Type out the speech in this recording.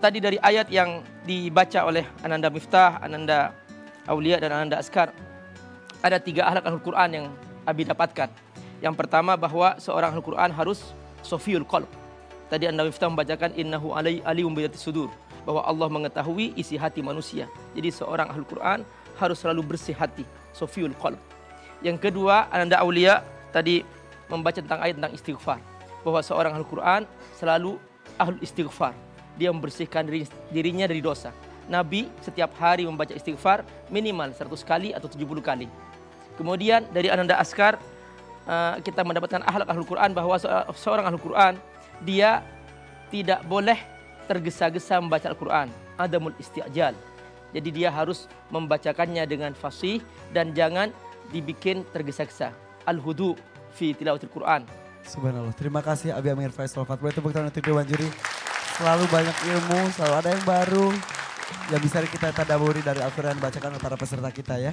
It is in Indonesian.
tadi dari ayat yang dibaca oleh Ananda Miftah, Ananda Aulia dan Ananda Askar, ada tiga akhlak Al-Quran yang Abi dapatkan. Yang pertama bahwa seorang Al-Quran harus sofiul qalb. Tadi Anda Miftah membacakan innahu alai alium sudur. Bahwa Allah mengetahui isi hati manusia. Jadi seorang Al-Quran harus selalu bersih hati. Sofiul qalb. Yang kedua, Ananda Aulia tadi membaca tentang ayat tentang istighfar. Bahwa seorang Al-Quran selalu ahlul istighfar. Dia membersihkan diri, dirinya dari dosa. Nabi setiap hari membaca istighfar minimal 100 kali atau 70 kali. Kemudian dari Ananda Askar uh, kita mendapatkan akhlak Ahlul Quran bahwa seorang Ahlul Quran dia tidak boleh tergesa-gesa membaca Al-Quran. Adamul isti'jal. Jadi dia harus membacakannya dengan fasih dan jangan dibikin tergesa-gesa. Al-hudu fi tilawatil Quran. Subhanallah. Terima kasih Abi Amir Faisal Fatwa. Tepuk tangan untuk Dewan Juri. Selalu banyak ilmu, selalu ada yang baru yang bisa kita tadaburi dari Al-Quran bacakan para peserta kita ya.